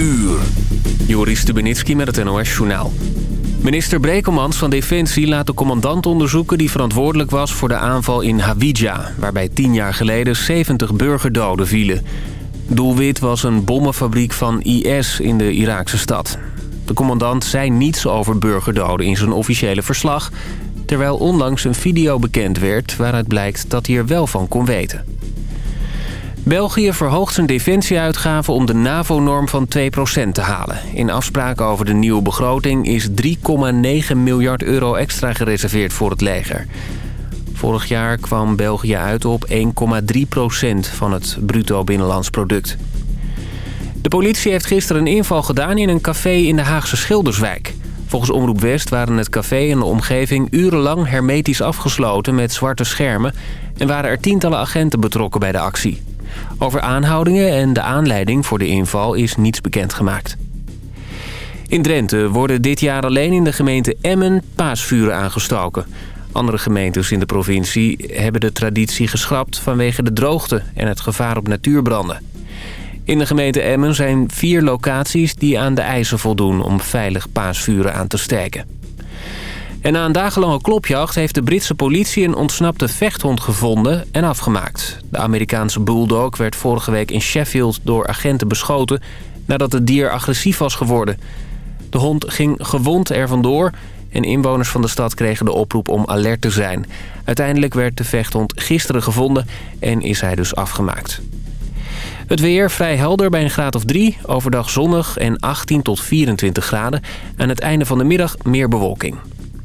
uur. Joris Stubenitski met het NOS-journaal. Minister Brekelmans van Defensie laat de commandant onderzoeken... die verantwoordelijk was voor de aanval in Hawija... waarbij tien jaar geleden 70 burgerdoden vielen. Doelwit was een bommenfabriek van IS in de Iraakse stad. De commandant zei niets over burgerdoden in zijn officiële verslag... terwijl onlangs een video bekend werd waaruit blijkt dat hij er wel van kon weten. België verhoogt zijn defensieuitgaven om de NAVO-norm van 2% te halen. In afspraken over de nieuwe begroting is 3,9 miljard euro extra gereserveerd voor het leger. Vorig jaar kwam België uit op 1,3% van het bruto binnenlands product. De politie heeft gisteren een inval gedaan in een café in de Haagse Schilderswijk. Volgens Omroep West waren het café en de omgeving urenlang hermetisch afgesloten met zwarte schermen... en waren er tientallen agenten betrokken bij de actie. Over aanhoudingen en de aanleiding voor de inval is niets bekendgemaakt. In Drenthe worden dit jaar alleen in de gemeente Emmen paasvuren aangestoken. Andere gemeentes in de provincie hebben de traditie geschrapt vanwege de droogte en het gevaar op natuurbranden. In de gemeente Emmen zijn vier locaties die aan de eisen voldoen om veilig paasvuren aan te steken. En na een dagenlange klopjacht heeft de Britse politie een ontsnapte vechthond gevonden en afgemaakt. De Amerikaanse bulldog werd vorige week in Sheffield door agenten beschoten nadat het dier agressief was geworden. De hond ging gewond er vandoor en inwoners van de stad kregen de oproep om alert te zijn. Uiteindelijk werd de vechthond gisteren gevonden en is hij dus afgemaakt. Het weer vrij helder bij een graad of 3. Overdag zonnig en 18 tot 24 graden. Aan het einde van de middag meer bewolking.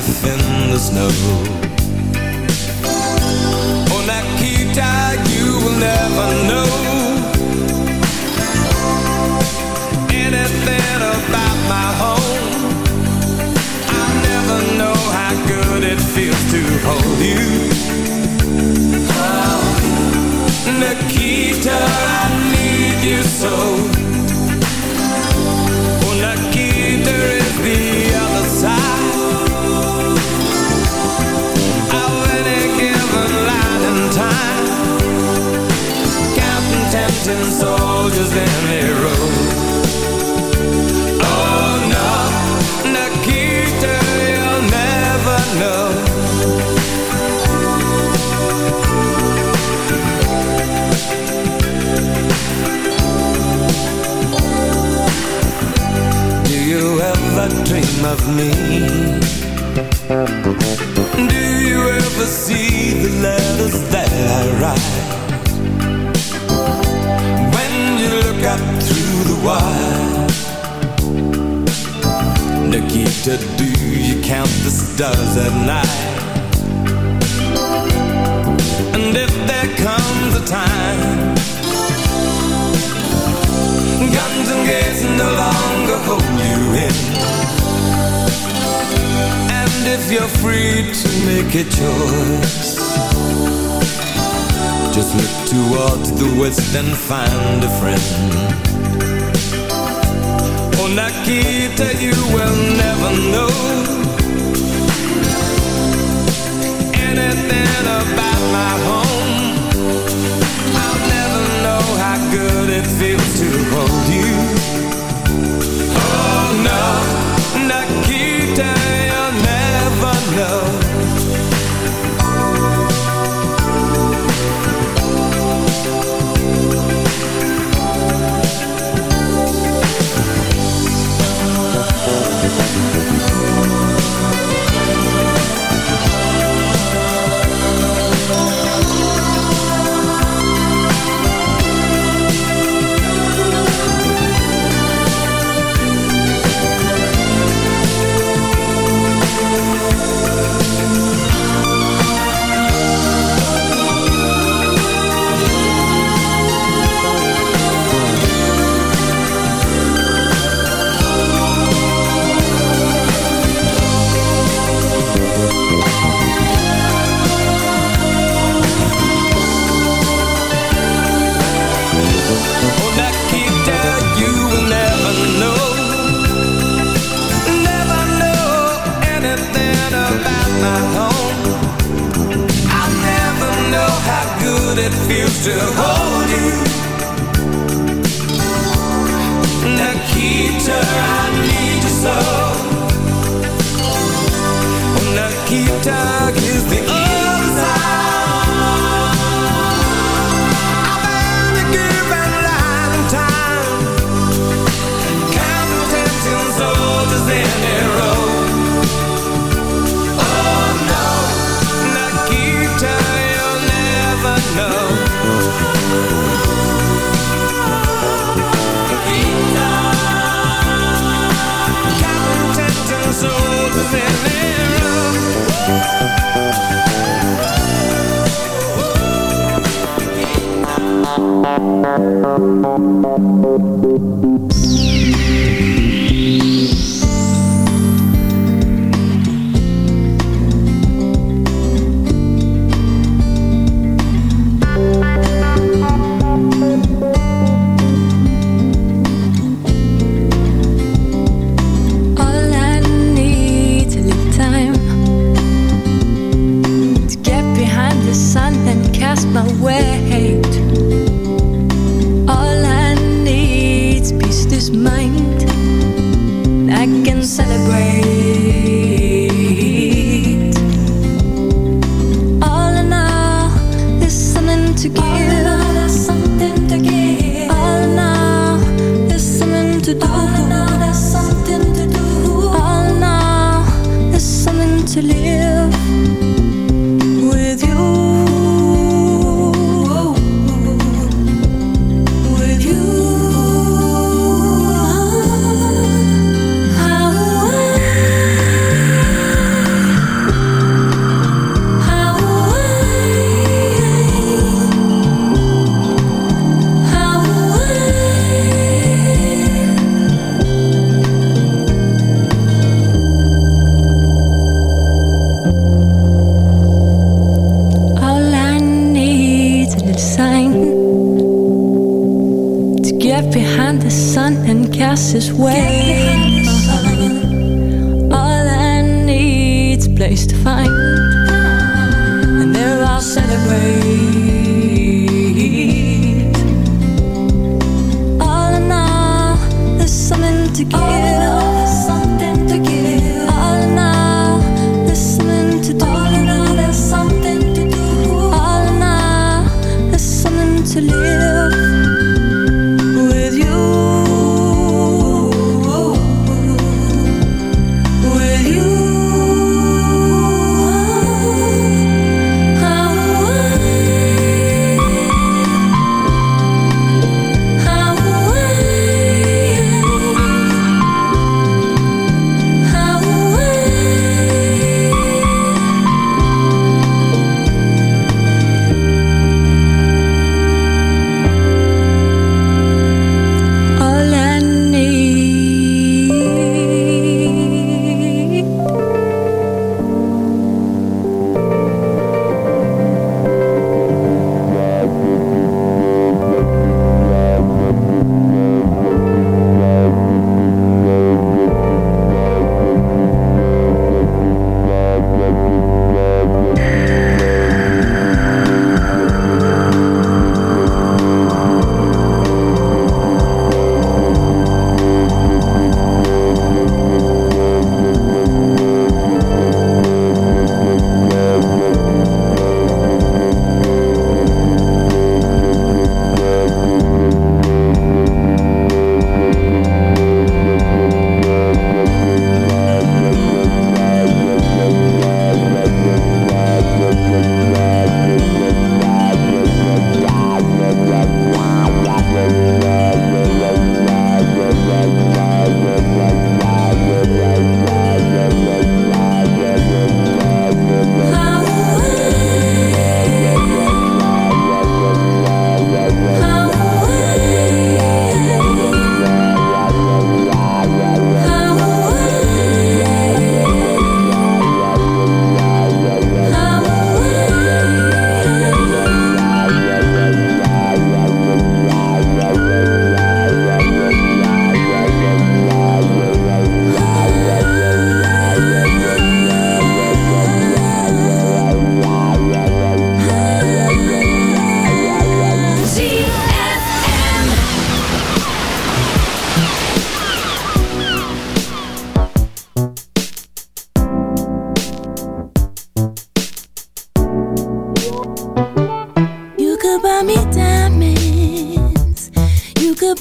Soldiers in their towards the west and find a friend. Oh, Nikita, you will never know Anything about my home. I'll never know how good it feels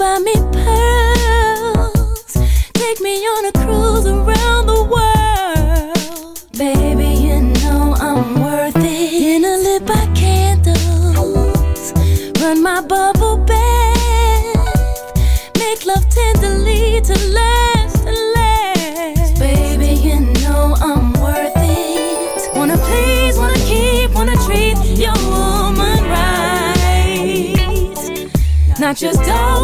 find me pearls. Take me on a cruise around the world. Baby, you know I'm worth it. In a lit by candles. Run my bubble bath. Make love tenderly to last and last. Baby, you know I'm worth it. Wanna please, wanna keep, wanna treat your woman right. Not just do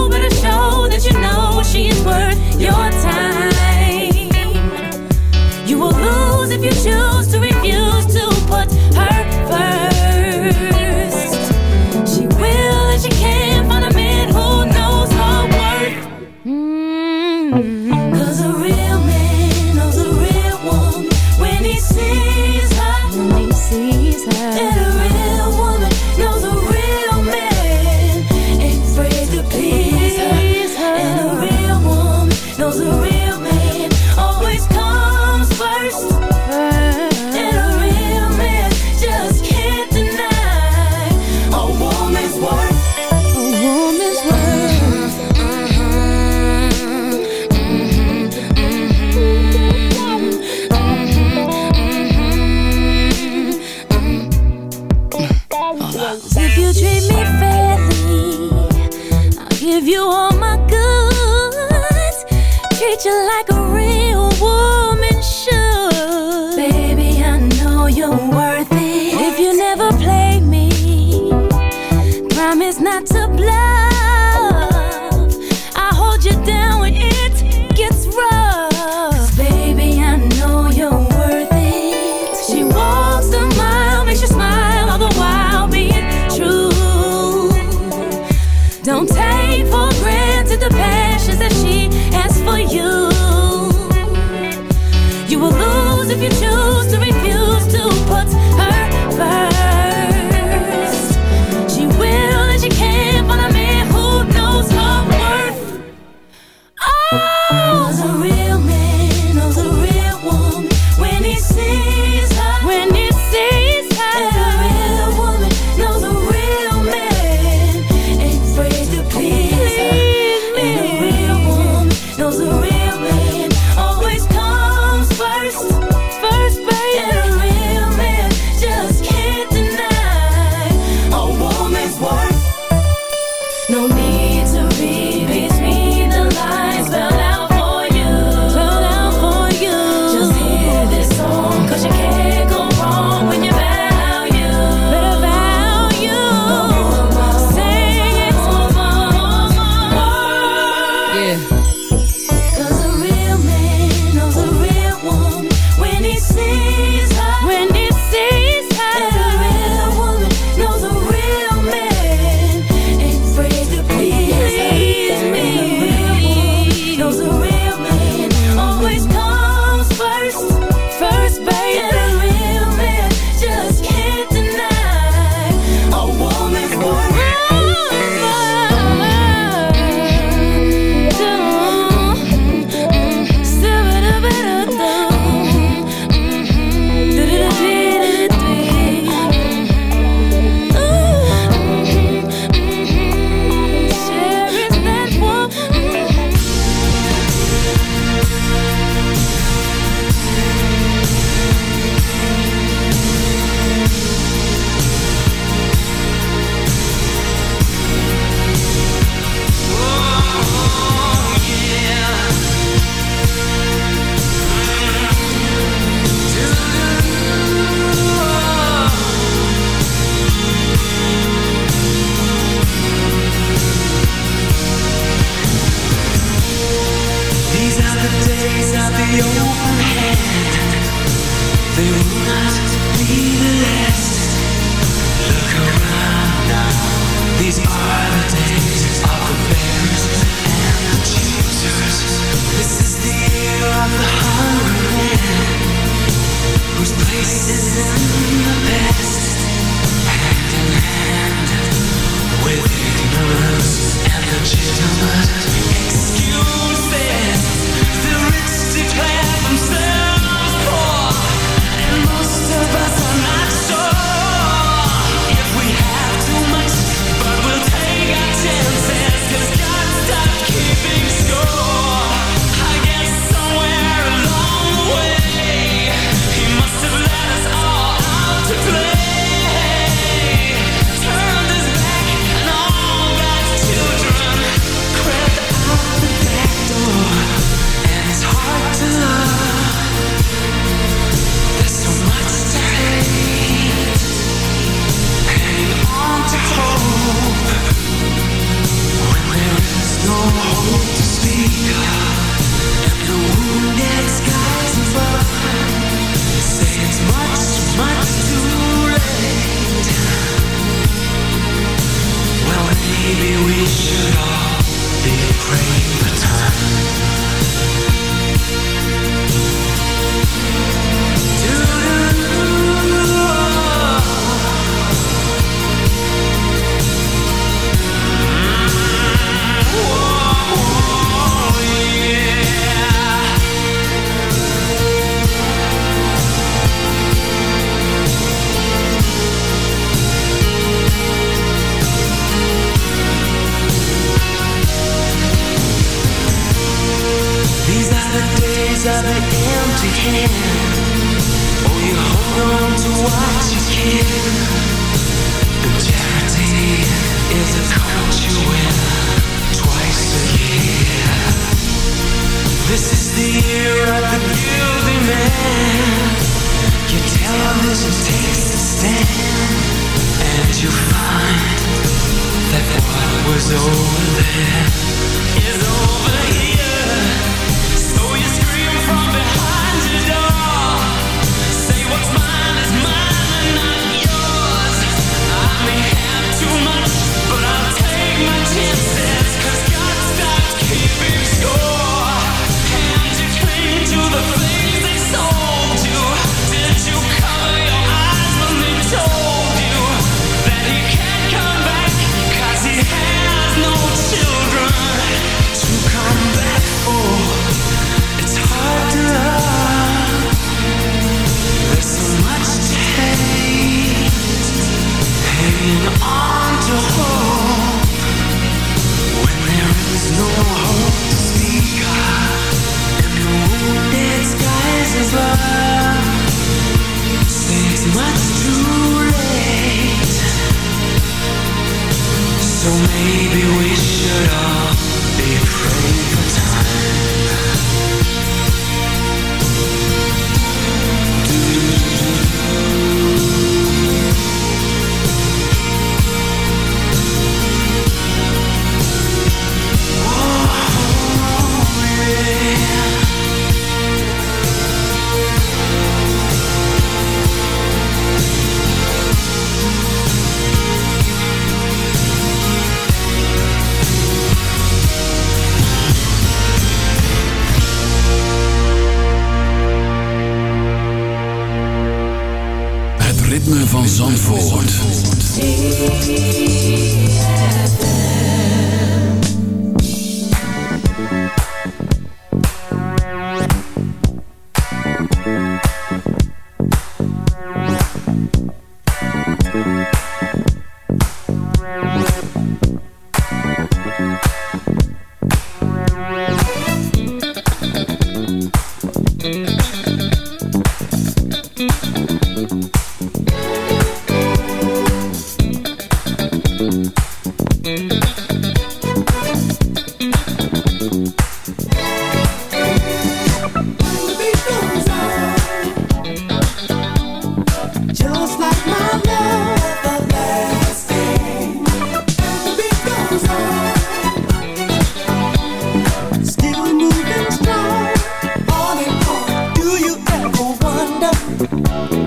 Oh,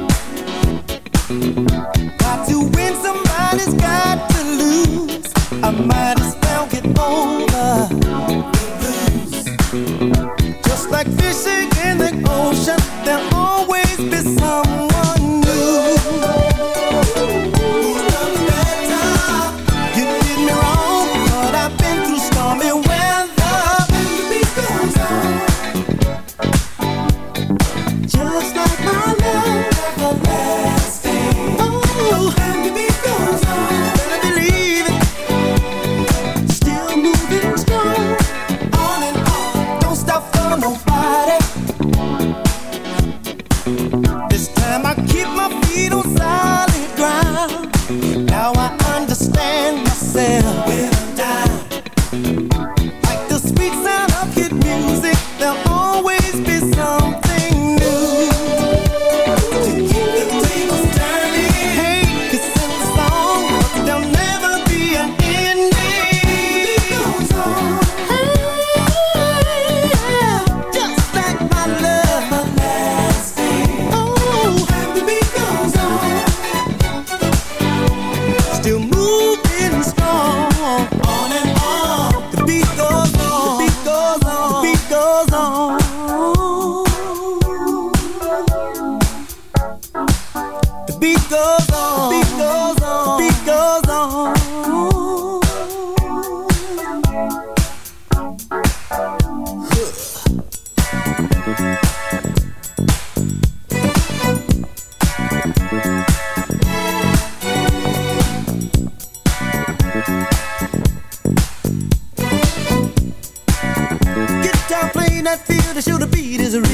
moving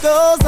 strong.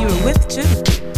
you were with, too.